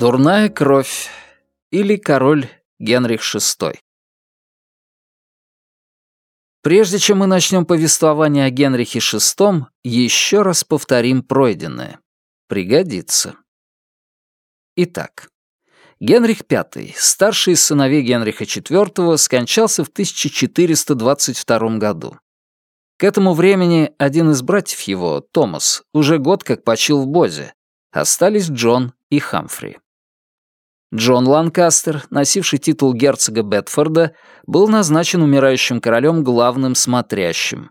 Дурная кровь или король Генрих VI. Прежде чем мы начнем повествование о Генрихе VI, еще раз повторим пройденное. Пригодится. Итак, Генрих V, старший из сыновей Генриха IV, скончался в 1422 году. К этому времени один из братьев его, Томас, уже год как почил в Бозе. Остались Джон и Хамфри. Джон Ланкастер, носивший титул герцога Бетфорда, был назначен умирающим королем главным смотрящим.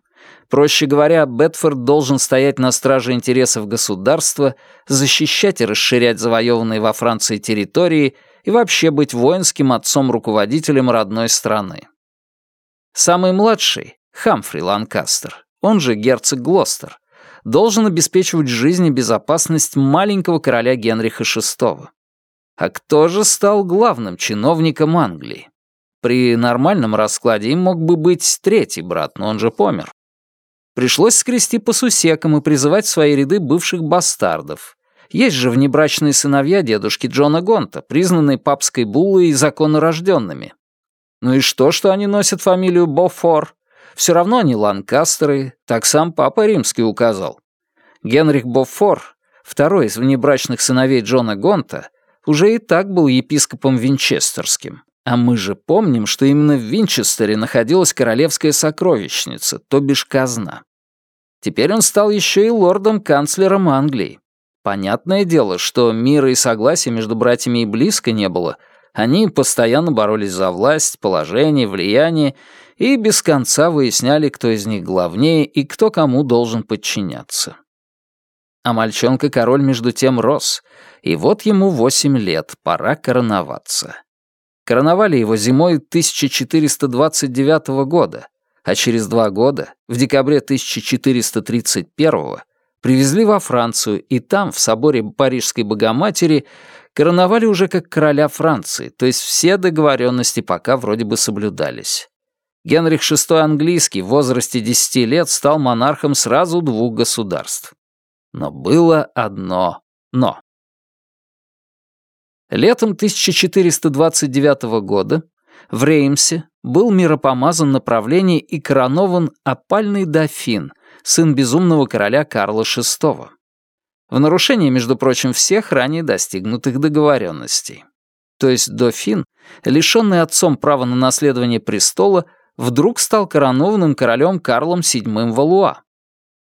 Проще говоря, Бетфорд должен стоять на страже интересов государства, защищать и расширять завоеванные во Франции территории и вообще быть воинским отцом-руководителем родной страны. Самый младший, Хамфри Ланкастер, он же герцог Глостер, должен обеспечивать жизнь и безопасность маленького короля Генриха VI. А кто же стал главным чиновником Англии? При нормальном раскладе им мог бы быть третий брат, но он же помер. Пришлось скрести по сусекам и призывать в свои ряды бывших бастардов. Есть же внебрачные сыновья дедушки Джона Гонта, признанные папской буллой и законорожденными. Ну и что, что они носят фамилию Бофор? Все равно они ланкастеры, так сам папа римский указал. Генрих Бофор, второй из внебрачных сыновей Джона Гонта, уже и так был епископом Винчестерским. А мы же помним, что именно в Винчестере находилась королевская сокровищница, то бишь казна. Теперь он стал еще и лордом-канцлером Англии. Понятное дело, что мира и согласия между братьями и близко не было. Они постоянно боролись за власть, положение, влияние и без конца выясняли, кто из них главнее и кто кому должен подчиняться. А мальчонка-король между тем рос, и вот ему восемь лет, пора короноваться. Короновали его зимой 1429 года, а через два года, в декабре 1431 привезли во Францию, и там, в соборе Парижской Богоматери, короновали уже как короля Франции, то есть все договоренности пока вроде бы соблюдались. Генрих VI английский в возрасте 10 лет стал монархом сразу двух государств. Но было одно «но». Летом 1429 года в Реймсе был миропомазан на правление и коронован опальный дофин, сын безумного короля Карла VI. В нарушение, между прочим, всех ранее достигнутых договоренностей. То есть дофин, лишенный отцом права на наследование престола, вдруг стал коронованным королем Карлом VII Валуа.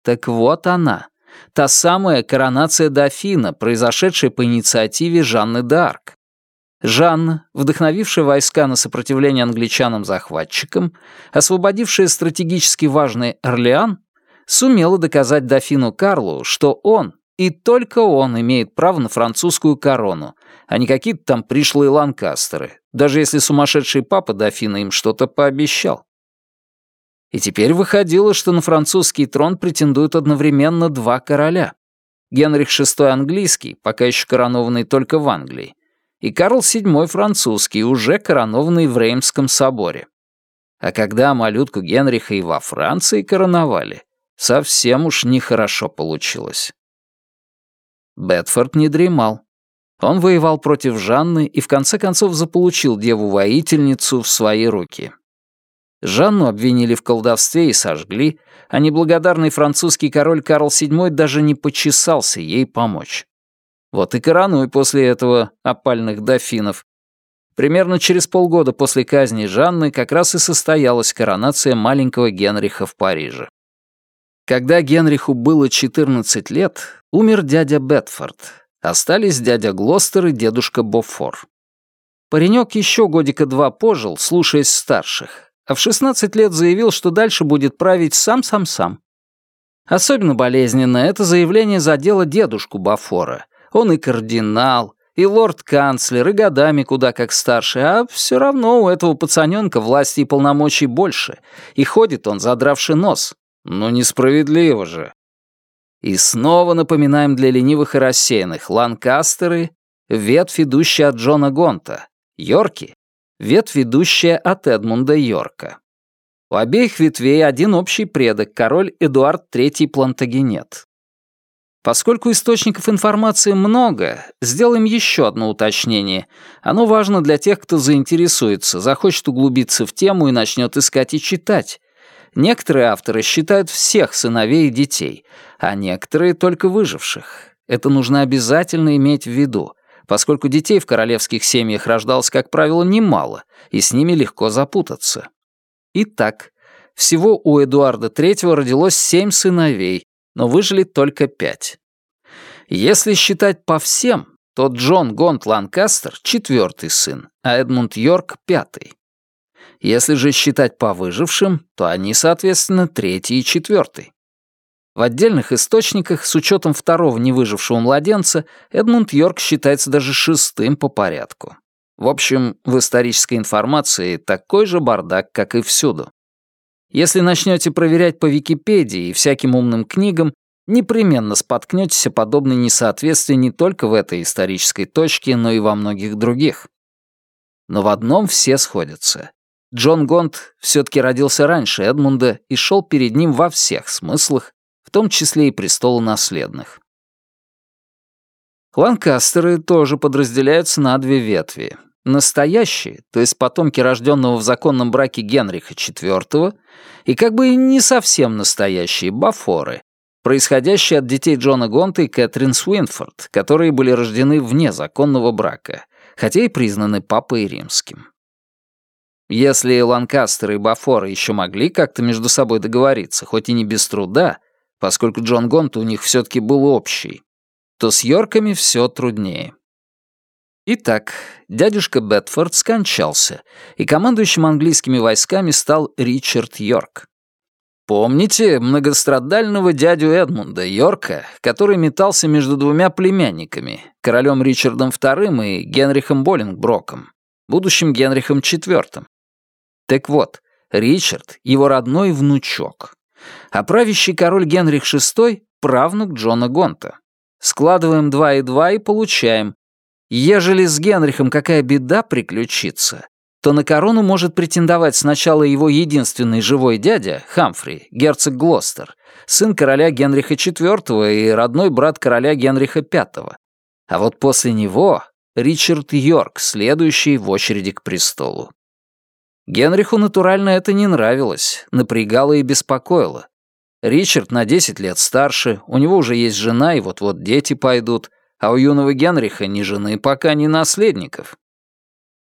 Так вот она, та самая коронация дофина, произошедшая по инициативе Жанны д'Арк. Жанна, вдохновившая войска на сопротивление англичанам-захватчикам, освободившая стратегически важный Орлеан, сумела доказать дофину Карлу, что он, и только он имеет право на французскую корону, а не какие-то там пришлые ланкастеры, даже если сумасшедший папа дофина им что-то пообещал. И теперь выходило, что на французский трон претендуют одновременно два короля. Генрих VI английский, пока еще коронованный только в Англии, и Карл VII французский, уже коронованный в Реймском соборе. А когда малютку Генриха и во Франции короновали, совсем уж нехорошо получилось. Бетфорд не дремал. Он воевал против Жанны и в конце концов заполучил деву-воительницу в свои руки. Жанну обвинили в колдовстве и сожгли, а неблагодарный французский король Карл VII даже не почесался ей помочь. Вот и коронуй после этого опальных дофинов. Примерно через полгода после казни Жанны как раз и состоялась коронация маленького Генриха в Париже. Когда Генриху было 14 лет, умер дядя Бетфорд, Остались дядя Глостер и дедушка Бофор. Паренек еще годика два пожил, слушаясь старших, а в 16 лет заявил, что дальше будет править сам-сам-сам. Особенно болезненно это заявление задело дедушку Бафора. Он и кардинал, и лорд-канцлер, и годами куда как старше, а все равно у этого пацаненка власти и полномочий больше, и ходит он, задравший нос. Ну, несправедливо же. И снова напоминаем для ленивых и рассеянных Ланкастеры — ветвь, идущая от Джона Гонта, Йорки — ветвь, ведущая от Эдмунда Йорка. У обеих ветвей один общий предок, король Эдуард III Плантагенет. Поскольку источников информации много, сделаем еще одно уточнение. Оно важно для тех, кто заинтересуется, захочет углубиться в тему и начнет искать и читать. Некоторые авторы считают всех сыновей и детей, а некоторые — только выживших. Это нужно обязательно иметь в виду, поскольку детей в королевских семьях рождалось, как правило, немало, и с ними легко запутаться. Итак, всего у Эдуарда III родилось семь сыновей, но выжили только пять. Если считать по всем, то Джон Гонт Ланкастер — четвертый сын, а Эдмунд Йорк — пятый. Если же считать по выжившим, то они, соответственно, третий и четвертый. В отдельных источниках, с учетом второго невыжившего младенца, Эдмунд Йорк считается даже шестым по порядку. В общем, в исторической информации такой же бардак, как и всюду. Если начнете проверять по Википедии и всяким умным книгам, непременно споткнетесь о подобной несоответствии не только в этой исторической точке, но и во многих других. Но в одном все сходятся. Джон Гонт все-таки родился раньше Эдмунда и шел перед ним во всех смыслах, в том числе и престолонаследных. Ланкастеры тоже подразделяются на две ветви. Настоящие, то есть потомки рожденного в законном браке Генриха IV, и как бы не совсем настоящие Бафоры, происходящие от детей Джона Гонта и Кэтрин Свинфорд, которые были рождены вне законного брака, хотя и признаны папой римским. Если Ланкастеры и Бафоры еще могли как-то между собой договориться, хоть и не без труда, поскольку Джон Гонт у них все-таки был общий, то с Йорками все труднее. Итак, дядюшка Бетфорд скончался, и командующим английскими войсками стал Ричард Йорк. Помните многострадального дядю Эдмунда Йорка, который метался между двумя племянниками, королем Ричардом II и Генрихом Боллингброком, будущим Генрихом IV? Так вот, Ричард — его родной внучок. А правящий король Генрих VI — правнук Джона Гонта. Складываем два и два и получаем Ежели с Генрихом какая беда приключится, то на корону может претендовать сначала его единственный живой дядя, Хамфри, герцог Глостер, сын короля Генриха IV и родной брат короля Генриха V. А вот после него Ричард Йорк, следующий в очереди к престолу. Генриху натурально это не нравилось, напрягало и беспокоило. Ричард на 10 лет старше, у него уже есть жена и вот-вот дети пойдут, а у юного Генриха ни жены пока, ни наследников.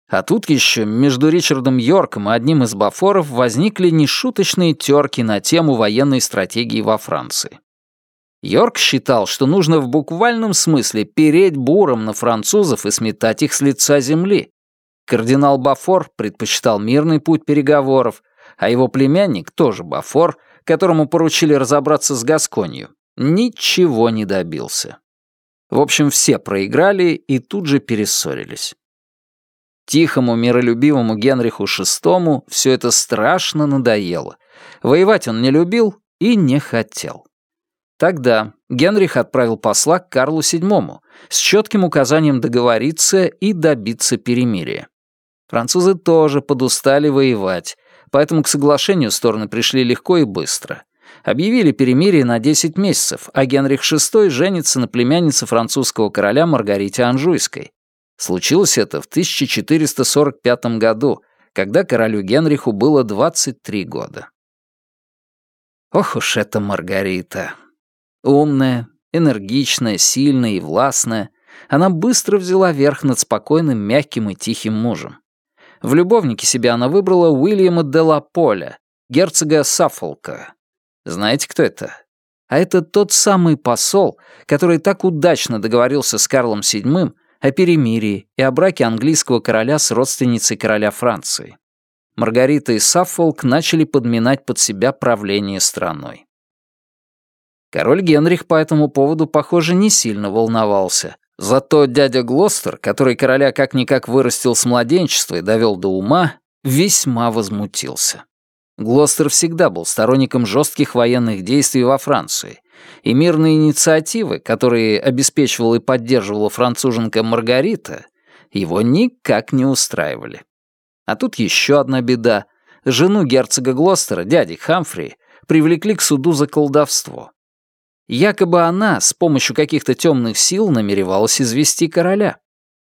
А тут еще между Ричардом Йорком и одним из бафоров возникли нешуточные терки на тему военной стратегии во Франции. Йорк считал, что нужно в буквальном смысле переть буром на французов и сметать их с лица земли. Кардинал Бафор предпочитал мирный путь переговоров, а его племянник, тоже Бафор, которому поручили разобраться с Гасконью, ничего не добился. В общем, все проиграли и тут же перессорились. Тихому, миролюбивому Генриху VI все это страшно надоело. Воевать он не любил и не хотел. Тогда Генрих отправил посла к Карлу VII с четким указанием договориться и добиться перемирия. Французы тоже подустали воевать, поэтому к соглашению стороны пришли легко и быстро объявили перемирие на 10 месяцев, а Генрих VI женится на племяннице французского короля Маргарите Анжуйской. Случилось это в 1445 году, когда королю Генриху было 23 года. Ох уж эта Маргарита. Умная, энергичная, сильная и властная, она быстро взяла верх над спокойным, мягким и тихим мужем. В любовнике себе она выбрала Уильяма де ла Поля, герцога Саффолка, знаете, кто это? А это тот самый посол, который так удачно договорился с Карлом VII о перемирии и о браке английского короля с родственницей короля Франции. Маргарита и Саффолк начали подминать под себя правление страной. Король Генрих по этому поводу, похоже, не сильно волновался. Зато дядя Глостер, который короля как-никак вырастил с младенчества и довел до ума, весьма возмутился. Глостер всегда был сторонником жестких военных действий во Франции, и мирные инициативы, которые обеспечивала и поддерживала француженка Маргарита, его никак не устраивали. А тут еще одна беда. Жену герцога Глостера, дяди Хамфри, привлекли к суду за колдовство. Якобы она с помощью каких-то темных сил намеревалась извести короля.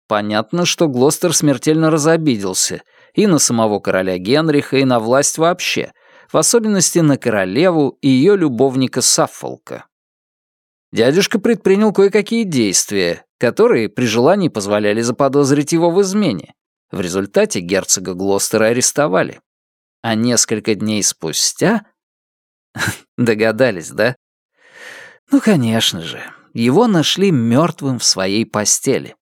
Понятно, что Глостер смертельно разобиделся и на самого короля Генриха, и на власть вообще, в особенности на королеву и ее любовника Саффолка. Дядюшка предпринял кое-какие действия, которые при желании позволяли заподозрить его в измене. В результате герцога Глостера арестовали. А несколько дней спустя... Догадались, да? Ну, конечно же, его нашли мертвым в своей постели.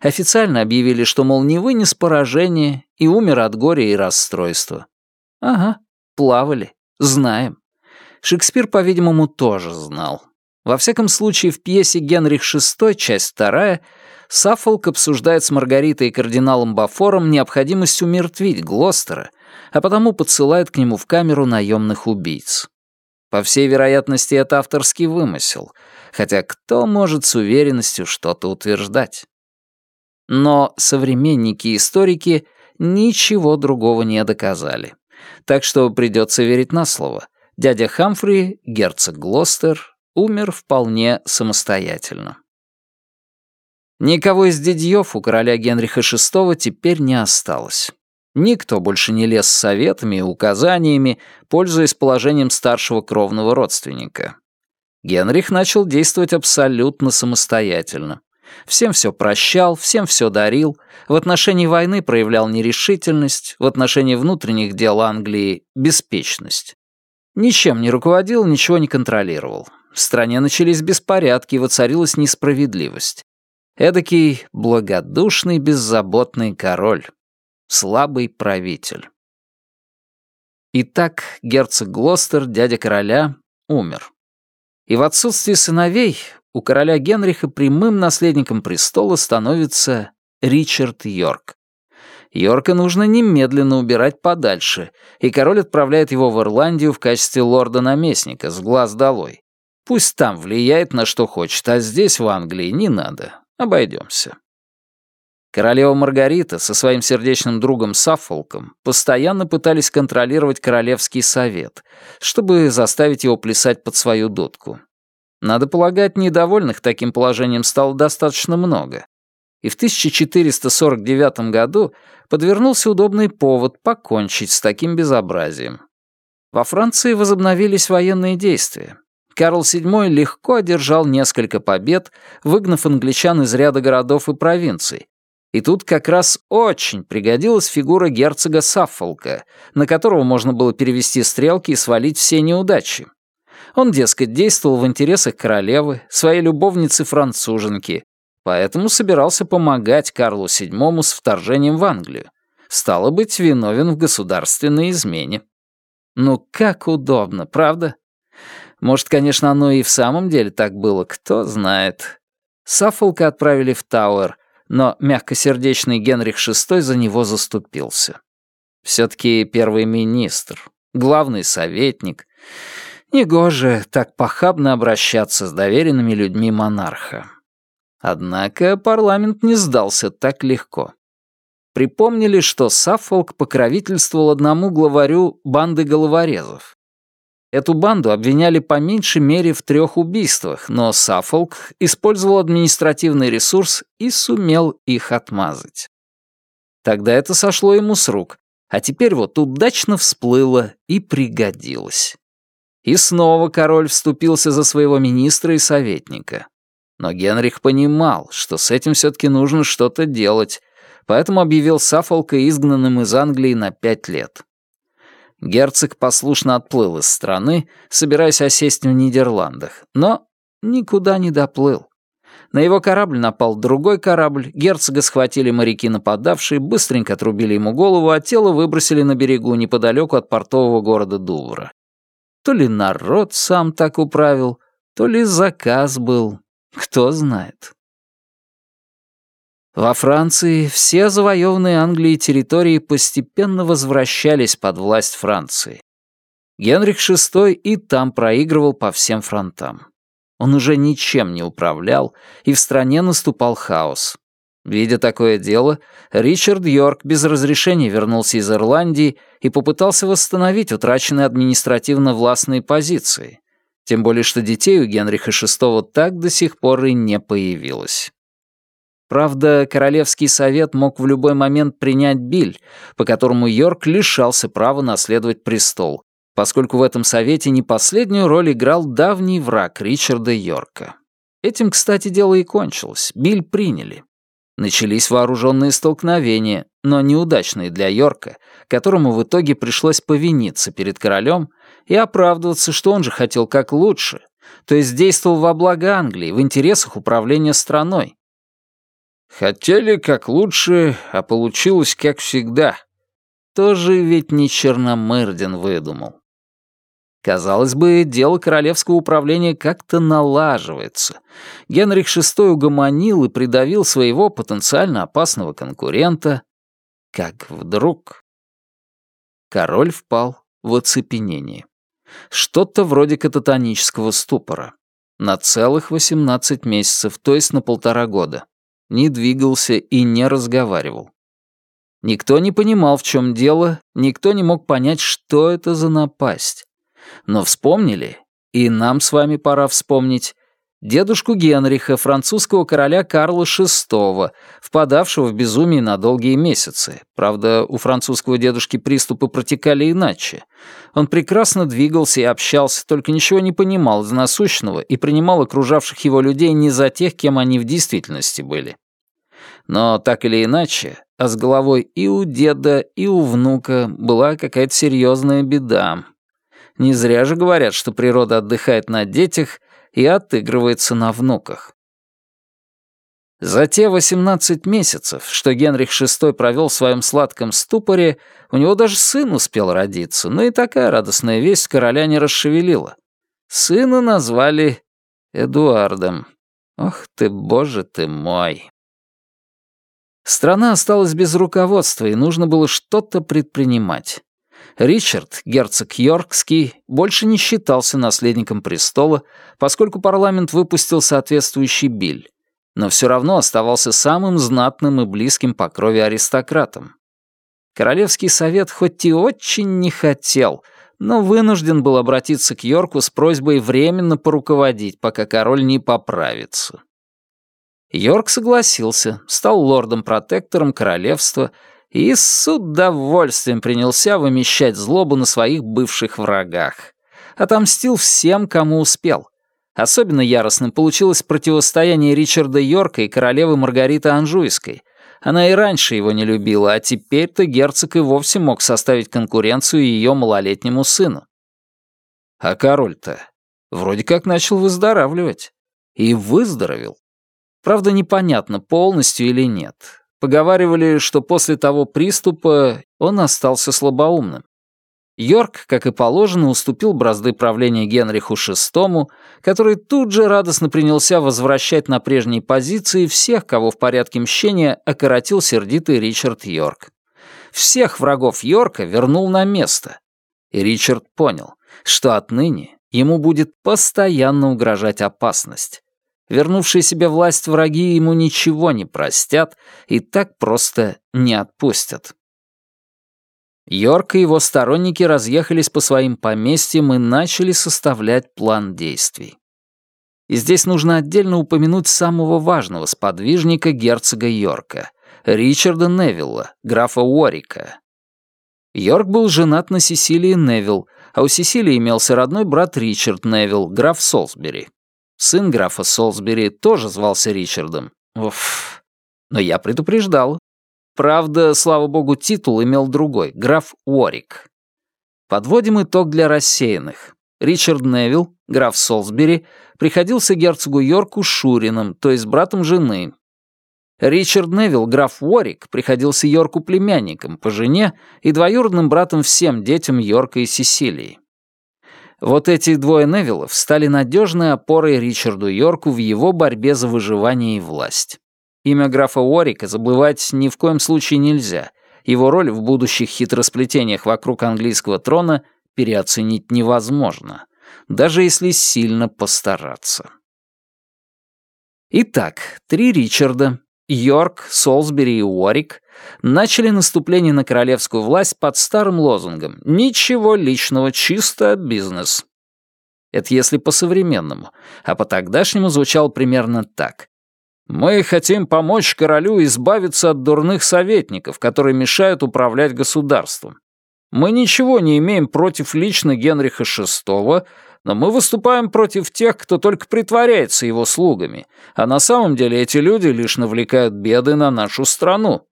Официально объявили, что, мол, не вынес поражения и умер от горя и расстройства. Ага, плавали, знаем. Шекспир, по-видимому, тоже знал. Во всяком случае, в пьесе «Генрих VI», часть вторая, Саффолк обсуждает с Маргаритой и кардиналом Бафором необходимость умертвить Глостера, а потому подсылает к нему в камеру наемных убийц. По всей вероятности, это авторский вымысел, хотя кто может с уверенностью что-то утверждать? Но современники и историки ничего другого не доказали. Так что придется верить на слово. Дядя Хамфри, герцог Глостер, умер вполне самостоятельно. Никого из дядьёв у короля Генриха VI теперь не осталось. Никто больше не лез с советами и указаниями, пользуясь положением старшего кровного родственника. Генрих начал действовать абсолютно самостоятельно. Всем все прощал, всем все дарил, в отношении войны проявлял нерешительность, в отношении внутренних дел Англии — беспечность. Ничем не руководил, ничего не контролировал. В стране начались беспорядки, воцарилась несправедливость. Эдакий благодушный, беззаботный король слабый правитель. Итак, герцог Глостер, дядя короля, умер. И в отсутствие сыновей у короля Генриха прямым наследником престола становится Ричард Йорк. Йорка нужно немедленно убирать подальше, и король отправляет его в Ирландию в качестве лорда-наместника с глаз долой. Пусть там влияет на что хочет, а здесь, в Англии, не надо. Обойдемся. Королева Маргарита со своим сердечным другом Саффолком постоянно пытались контролировать Королевский совет, чтобы заставить его плясать под свою дудку. Надо полагать, недовольных таким положением стало достаточно много. И в 1449 году подвернулся удобный повод покончить с таким безобразием. Во Франции возобновились военные действия. Карл VII легко одержал несколько побед, выгнав англичан из ряда городов и провинций, и тут как раз очень пригодилась фигура герцога Саффолка, на которого можно было перевести стрелки и свалить все неудачи. Он, дескать, действовал в интересах королевы, своей любовницы-француженки, поэтому собирался помогать Карлу VII с вторжением в Англию. Стало быть, виновен в государственной измене. Ну как удобно, правда? Может, конечно, оно и в самом деле так было, кто знает. Саффолка отправили в Тауэр — но мягкосердечный Генрих VI за него заступился. Все-таки первый министр, главный советник. Негоже так похабно обращаться с доверенными людьми монарха. Однако парламент не сдался так легко. Припомнили, что Саффолк покровительствовал одному главарю банды головорезов. Эту банду обвиняли по меньшей мере в трех убийствах, но Саффолк использовал административный ресурс и сумел их отмазать. Тогда это сошло ему с рук, а теперь вот удачно всплыло и пригодилось. И снова король вступился за своего министра и советника. Но Генрих понимал, что с этим все-таки нужно что-то делать, поэтому объявил Саффолка изгнанным из Англии на пять лет. Герцог послушно отплыл из страны, собираясь осесть в Нидерландах, но никуда не доплыл. На его корабль напал другой корабль, герцога схватили моряки нападавшие, быстренько отрубили ему голову, а тело выбросили на берегу неподалеку от портового города Дувра. То ли народ сам так управил, то ли заказ был, кто знает. Во Франции все завоеванные Англией территории постепенно возвращались под власть Франции. Генрих VI и там проигрывал по всем фронтам. Он уже ничем не управлял, и в стране наступал хаос. Видя такое дело, Ричард Йорк без разрешения вернулся из Ирландии и попытался восстановить утраченные административно-властные позиции. Тем более, что детей у Генриха VI так до сих пор и не появилось. Правда, Королевский совет мог в любой момент принять биль, по которому Йорк лишался права наследовать престол, поскольку в этом совете не последнюю роль играл давний враг Ричарда Йорка. Этим, кстати, дело и кончилось. Биль приняли. Начались вооруженные столкновения, но неудачные для Йорка, которому в итоге пришлось повиниться перед королем и оправдываться, что он же хотел как лучше, то есть действовал во благо Англии, в интересах управления страной. Хотели как лучше, а получилось как всегда. Тоже ведь не Черномырдин выдумал. Казалось бы, дело королевского управления как-то налаживается. Генрих VI угомонил и придавил своего потенциально опасного конкурента. Как вдруг... Король впал в оцепенение. Что-то вроде кататонического ступора. На целых 18 месяцев, то есть на полтора года. Не двигался и не разговаривал. Никто не понимал, в чем дело, никто не мог понять, что это за напасть. Но вспомнили, и нам с вами пора вспомнить, дедушку Генриха, французского короля Карла VI, впадавшего в безумие на долгие месяцы. Правда, у французского дедушки приступы протекали иначе. Он прекрасно двигался и общался, только ничего не понимал из насущного и принимал окружавших его людей не за тех, кем они в действительности были. Но так или иначе, а с головой и у деда, и у внука была какая-то серьезная беда. Не зря же говорят, что природа отдыхает на детях и отыгрывается на внуках. За те 18 месяцев, что Генрих VI провел в своем сладком ступоре, у него даже сын успел родиться, но и такая радостная весть короля не расшевелила. Сына назвали Эдуардом. Ох ты, боже ты мой. Страна осталась без руководства, и нужно было что-то предпринимать. Ричард, герцог Йоркский, больше не считался наследником престола, поскольку парламент выпустил соответствующий биль, но все равно оставался самым знатным и близким по крови аристократом. Королевский совет хоть и очень не хотел, но вынужден был обратиться к Йорку с просьбой временно поруководить, пока король не поправится. Йорк согласился, стал лордом-протектором королевства и с удовольствием принялся вымещать злобу на своих бывших врагах. Отомстил всем, кому успел. Особенно яростным получилось противостояние Ричарда Йорка и королевы Маргариты Анжуйской. Она и раньше его не любила, а теперь-то герцог и вовсе мог составить конкуренцию ее малолетнему сыну. А король-то вроде как начал выздоравливать. И выздоровел. Правда, непонятно, полностью или нет. Поговаривали, что после того приступа он остался слабоумным. Йорк, как и положено, уступил бразды правления Генриху VI, который тут же радостно принялся возвращать на прежние позиции всех, кого в порядке мщения окоротил сердитый Ричард Йорк. Всех врагов Йорка вернул на место. И Ричард понял, что отныне ему будет постоянно угрожать опасность. Вернувшие себе власть враги ему ничего не простят и так просто не отпустят. Йорк и его сторонники разъехались по своим поместьям и начали составлять план действий. И здесь нужно отдельно упомянуть самого важного сподвижника герцога Йорка, Ричарда Невилла, графа Уорика. Йорк был женат на Сесилии Невилл, а у Сесилии имелся родной брат Ричард Невилл, граф Солсбери. Сын графа Солсбери тоже звался Ричардом. Уф. Но я предупреждал. Правда, слава богу, титул имел другой — граф Уорик. Подводим итог для рассеянных. Ричард Невилл, граф Солсбери, приходился герцогу Йорку Шурином, то есть братом жены. Ричард Невилл, граф Уорик, приходился Йорку племянником по жене и двоюродным братом всем детям Йорка и Сесилии. Вот эти двое Невиллов стали надежной опорой Ричарду Йорку в его борьбе за выживание и власть. Имя графа Уорика забывать ни в коем случае нельзя. Его роль в будущих хитросплетениях вокруг английского трона переоценить невозможно, даже если сильно постараться. Итак, три Ричарда, Йорк, Солсбери и Уорик начали наступление на королевскую власть под старым лозунгом «Ничего личного, чисто бизнес». Это если по-современному, а по-тогдашнему звучало примерно так. «Мы хотим помочь королю избавиться от дурных советников, которые мешают управлять государством. Мы ничего не имеем против лично Генриха VI, но мы выступаем против тех, кто только притворяется его слугами, а на самом деле эти люди лишь навлекают беды на нашу страну».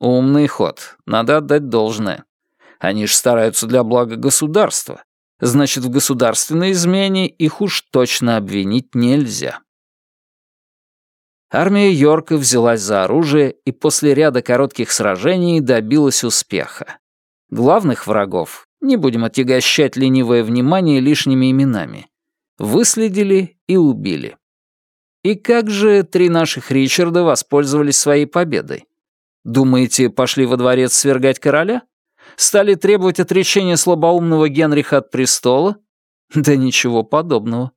Умный ход, надо отдать должное. Они же стараются для блага государства. Значит, в государственной измене их уж точно обвинить нельзя. Армия Йорка взялась за оружие и после ряда коротких сражений добилась успеха. Главных врагов, не будем отягощать ленивое внимание лишними именами, выследили и убили. И как же три наших Ричарда воспользовались своей победой? Думаете, пошли во дворец свергать короля? стали требовать отречения слабоумного Генриха от престола? Да ничего подобного.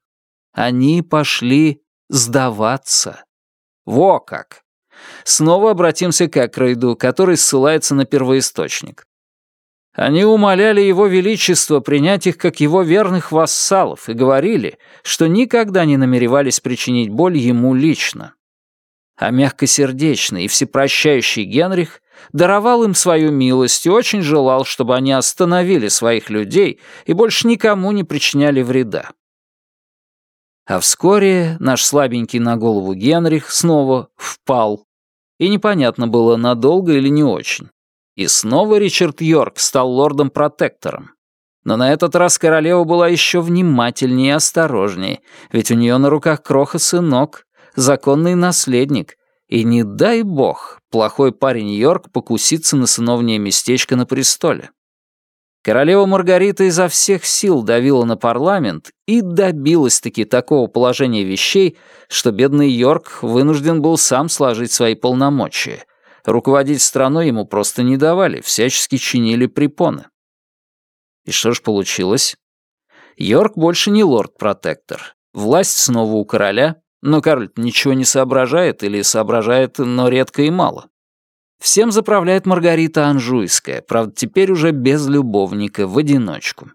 Они пошли сдаваться. Во как! Снова обратимся к Экрейду, который ссылается на первоисточник. Они умоляли его величество принять их как его верных вассалов и говорили, что никогда не намеревались причинить боль ему лично. А мягкосердечный и всепрощающий Генрих даровал им свою милость и очень желал, чтобы они остановили своих людей и больше никому не причиняли вреда. А вскоре наш слабенький на голову Генрих снова впал, и непонятно было, надолго или не очень. И снова Ричард Йорк стал лордом-протектором. Но на этот раз королева была еще внимательнее и осторожнее, ведь у нее на руках кроха-сынок, законный наследник, и не дай бог, плохой парень Йорк покусится на сыновнее местечко на престоле. Королева Маргарита изо всех сил давила на парламент и добилась-таки такого положения вещей, что бедный Йорк вынужден был сам сложить свои полномочия. Руководить страной ему просто не давали, всячески чинили препоны. И что ж получилось? Йорк больше не лорд-протектор. Власть снова у короля, но Карль ничего не соображает или соображает, но редко и мало. Всем заправляет Маргарита Анжуйская, правда, теперь уже без любовника, в одиночку.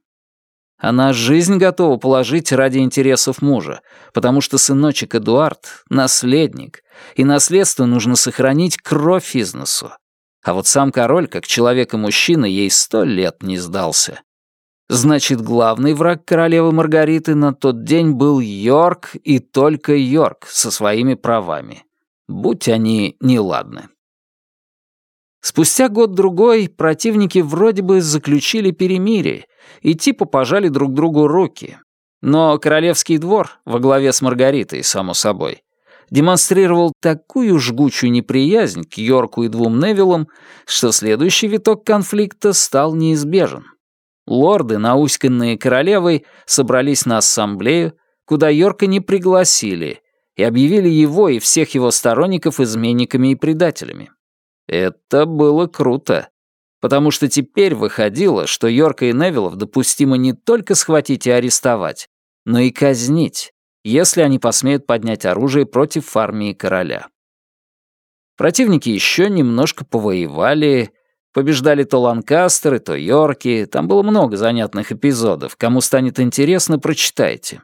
Она жизнь готова положить ради интересов мужа, потому что сыночек Эдуард — наследник, и наследство нужно сохранить кровь из. А вот сам король, как человек и мужчина, ей сто лет не сдался. Значит, главный враг королевы Маргариты на тот день был Йорк и только Йорк со своими правами. Будь они неладны. Спустя год-другой противники вроде бы заключили перемирие и типа пожали друг другу руки. Но королевский двор, во главе с Маргаритой, само собой, демонстрировал такую жгучую неприязнь к Йорку и двум Невиллам, что следующий виток конфликта стал неизбежен. Лорды, науськанные королевой, собрались на ассамблею, куда Йорка не пригласили, и объявили его и всех его сторонников изменниками и предателями. Это было круто, потому что теперь выходило, что Йорка и Невиллов допустимо не только схватить и арестовать, но и казнить, если они посмеют поднять оружие против армии короля. Противники еще немножко повоевали, Побеждали то Ланкастеры, то Йорки. Там было много занятных эпизодов. Кому станет интересно, прочитайте.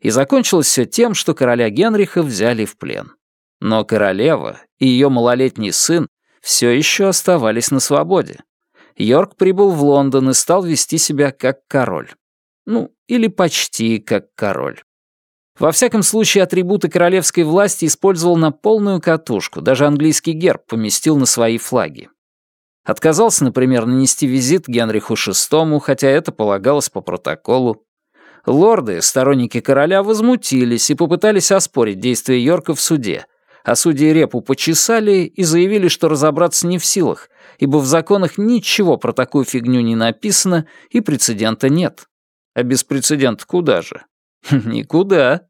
И закончилось все тем, что короля Генриха взяли в плен. Но королева и ее малолетний сын все еще оставались на свободе. Йорк прибыл в Лондон и стал вести себя как король. Ну, или почти как король. Во всяком случае, атрибуты королевской власти использовал на полную катушку, даже английский герб поместил на свои флаги. Отказался, например, нанести визит Генриху VI, хотя это полагалось по протоколу. Лорды, сторонники короля, возмутились и попытались оспорить действия Йорка в суде, а судьи репу почесали и заявили, что разобраться не в силах, ибо в законах ничего про такую фигню не написано и прецедента нет. А без прецедента куда же? Никуда.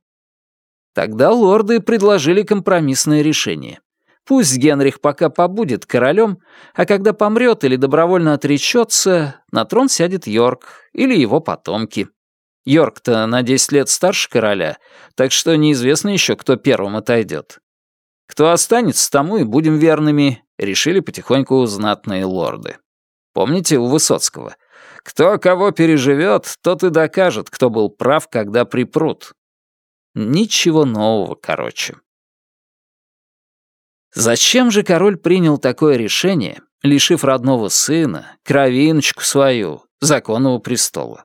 Тогда лорды предложили компромиссное решение. Пусть Генрих пока побудет королем, а когда помрет или добровольно отречется, на трон сядет Йорк или его потомки. Йорк-то на 10 лет старше короля, так что неизвестно еще, кто первым отойдет. Кто останется, тому и будем верными, решили потихоньку знатные лорды. Помните у Высоцкого? кто кого переживет, тот и докажет, кто был прав, когда припрут. Ничего нового, короче. Зачем же король принял такое решение, лишив родного сына, кровиночку свою, законного престола?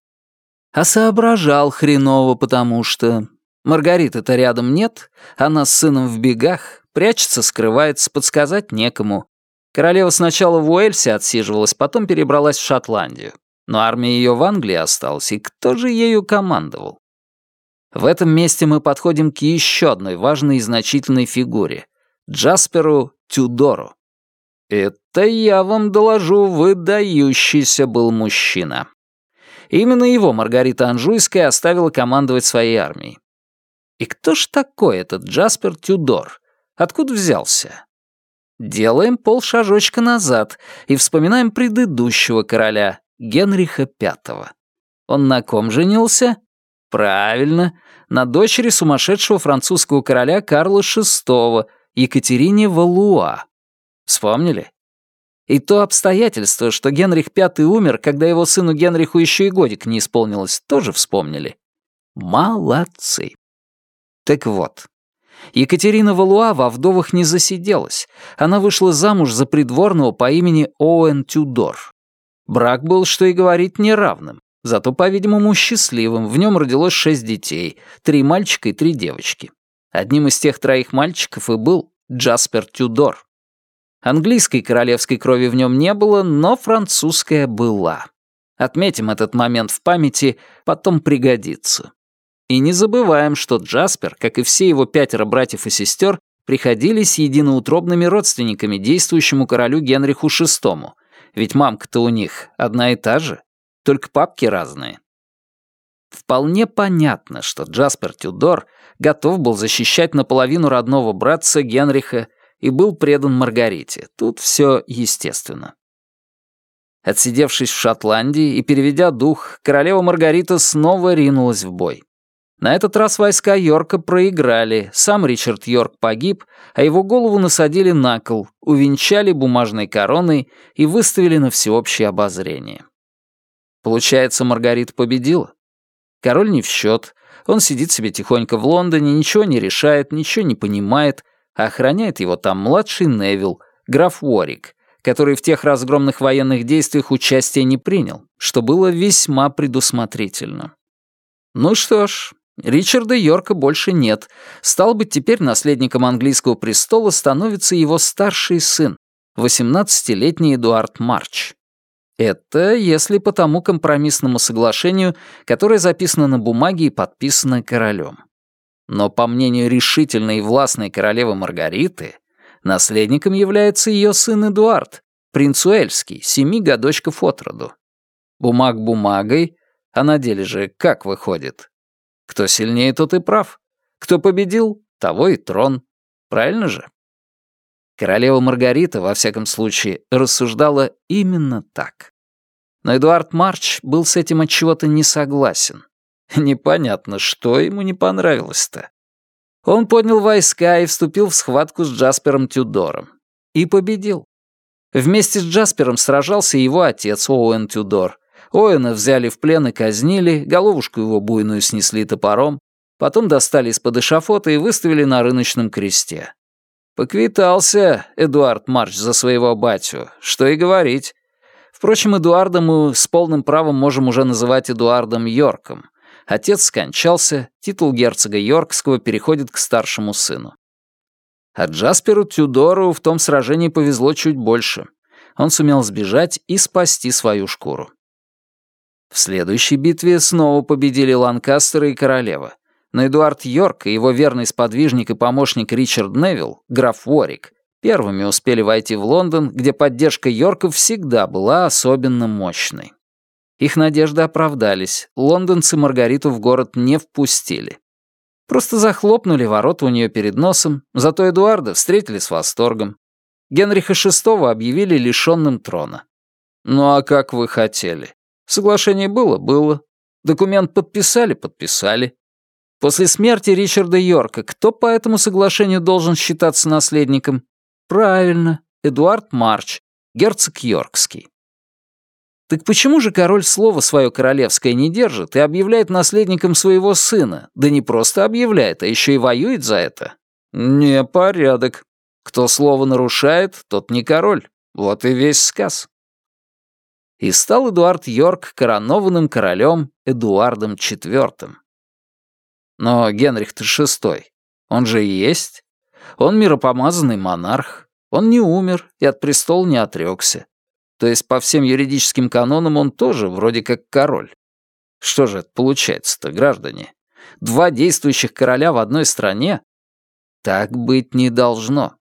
А соображал хреново, потому что... Маргариты-то рядом нет, она с сыном в бегах, прячется, скрывается, подсказать некому. Королева сначала в Уэльсе отсиживалась, потом перебралась в Шотландию. Но армия ее в Англии осталась, и кто же ею командовал? В этом месте мы подходим к еще одной важной и значительной фигуре — Джасперу Тюдору. Это, я вам доложу, выдающийся был мужчина. Именно его Маргарита Анжуйская оставила командовать своей армией. И кто ж такой этот Джаспер Тюдор? Откуда взялся? Делаем полшажочка назад и вспоминаем предыдущего короля, Генриха V. Он на ком женился? Правильно, на дочери сумасшедшего французского короля Карла VI, Екатерине Валуа. Вспомнили? И то обстоятельство, что Генрих V умер, когда его сыну Генриху еще и годик не исполнилось, тоже вспомнили. Молодцы. Так вот, Екатерина Валуа во вдовах не засиделась. Она вышла замуж за придворного по имени Оуэн Тюдор. Брак был, что и говорить, неравным. Зато, по-видимому, счастливым. В нем родилось шесть детей, три мальчика и три девочки. Одним из тех троих мальчиков и был Джаспер Тюдор. Английской королевской крови в нем не было, но французская была. Отметим этот момент в памяти, потом пригодится. И не забываем, что Джаспер, как и все его пятеро братьев и сестер, приходились единоутробными родственниками действующему королю Генриху VI, ведь мамка-то у них одна и та же, только папки разные. Вполне понятно, что Джаспер Тюдор готов был защищать наполовину родного братца Генриха и был предан Маргарите. Тут все естественно. Отсидевшись в Шотландии и переведя дух, королева Маргарита снова ринулась в бой. На этот раз войска Йорка проиграли, сам Ричард Йорк погиб, а его голову насадили на кол, увенчали бумажной короной и выставили на всеобщее обозрение. Получается, Маргарита победила? Король не в счет, он сидит себе тихонько в Лондоне, ничего не решает, ничего не понимает, а охраняет его там младший Невилл, граф Уорик, который в тех разгромных военных действиях участия не принял, что было весьма предусмотрительно. Ну что ж, Ричарда Йорка больше нет. Стал быть, теперь наследником английского престола становится его старший сын, 18-летний Эдуард Марч. Это если по тому компромиссному соглашению, которое записано на бумаге и подписано королем. Но по мнению решительной и властной королевы Маргариты, наследником является ее сын Эдуард, принц Уэльский, семи годочков от роду. Бумаг бумагой, а на деле же как выходит? Кто сильнее, тот и прав. Кто победил, того и трон. Правильно же? Королева Маргарита, во всяком случае, рассуждала именно так. Но Эдуард Марч был с этим от чего-то не согласен. Непонятно, что ему не понравилось-то. Он поднял войска и вступил в схватку с Джаспером Тюдором. И победил. Вместе с Джаспером сражался его отец Оуэн Тюдор, Оэна взяли в плен и казнили, головушку его буйную снесли топором, потом достали из-под эшафота и выставили на рыночном кресте. Поквитался Эдуард Марч за своего батю, что и говорить. Впрочем, Эдуарда мы с полным правом можем уже называть Эдуардом Йорком. Отец скончался, титул герцога Йоркского переходит к старшему сыну. А Джасперу Тюдору в том сражении повезло чуть больше. Он сумел сбежать и спасти свою шкуру. В следующей битве снова победили Ланкастеры и королева. Но Эдуард Йорк и его верный сподвижник и помощник Ричард Невилл, граф Уорик, первыми успели войти в Лондон, где поддержка Йорков всегда была особенно мощной. Их надежды оправдались, лондонцы Маргариту в город не впустили. Просто захлопнули ворота у нее перед носом, зато Эдуарда встретили с восторгом. Генриха VI объявили лишенным трона. Ну а как вы хотели? Соглашение было? Было. Документ подписали? После смерти Ричарда Йорка кто по этому соглашению должен считаться наследником? Правильно, Эдуард Марч, герцог Йоркский. Так почему же король слово свое королевское не держит и объявляет наследником своего сына? Да не просто объявляет, а еще и воюет за это? Не порядок. Кто слово нарушает, тот не король. Вот и весь сказ. И стал Эдуард Йорк коронованным королем Эдуардом IV. Но Генрих-то VI, он же и есть. Он миропомазанный монарх. Он не умер и от престола не отрекся. То есть по всем юридическим канонам он тоже вроде как король. Что же это получается-то, граждане? Два действующих короля в одной стране? Так быть не должно.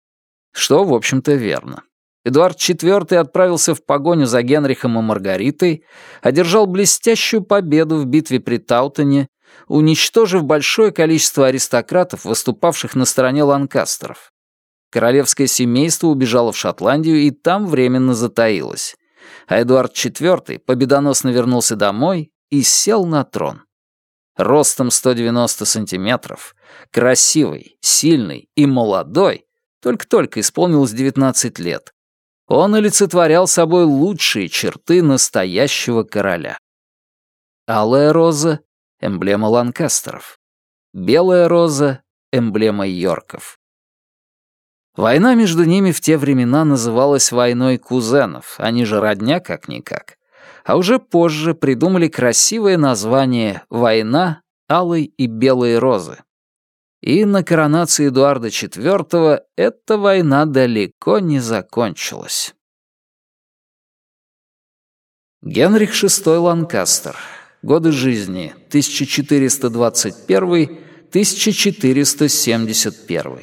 Что, в общем-то, верно. Эдуард IV отправился в погоню за Генрихом и Маргаритой, одержал блестящую победу в битве при Таутоне, уничтожив большое количество аристократов, выступавших на стороне ланкастеров. Королевское семейство убежало в Шотландию и там временно затаилось. А Эдуард IV победоносно вернулся домой и сел на трон. Ростом 190 сантиметров, красивый, сильный и молодой, только-только исполнилось 19 лет, он олицетворял собой лучшие черты настоящего короля. Алая роза — эмблема Ланкастеров. Белая роза — эмблема Йорков. Война между ними в те времена называлась войной кузенов, они же родня как-никак. А уже позже придумали красивое название «Война алой и белой розы». И на коронации Эдуарда IV эта война далеко не закончилась. Генрих VI Ланкастер. Годы жизни 1421-1471.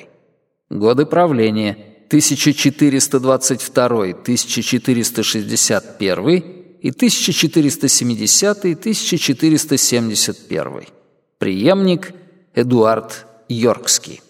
Годы правления 1422-1461 и 1470-1471. Приемник Эдуард Йоркский.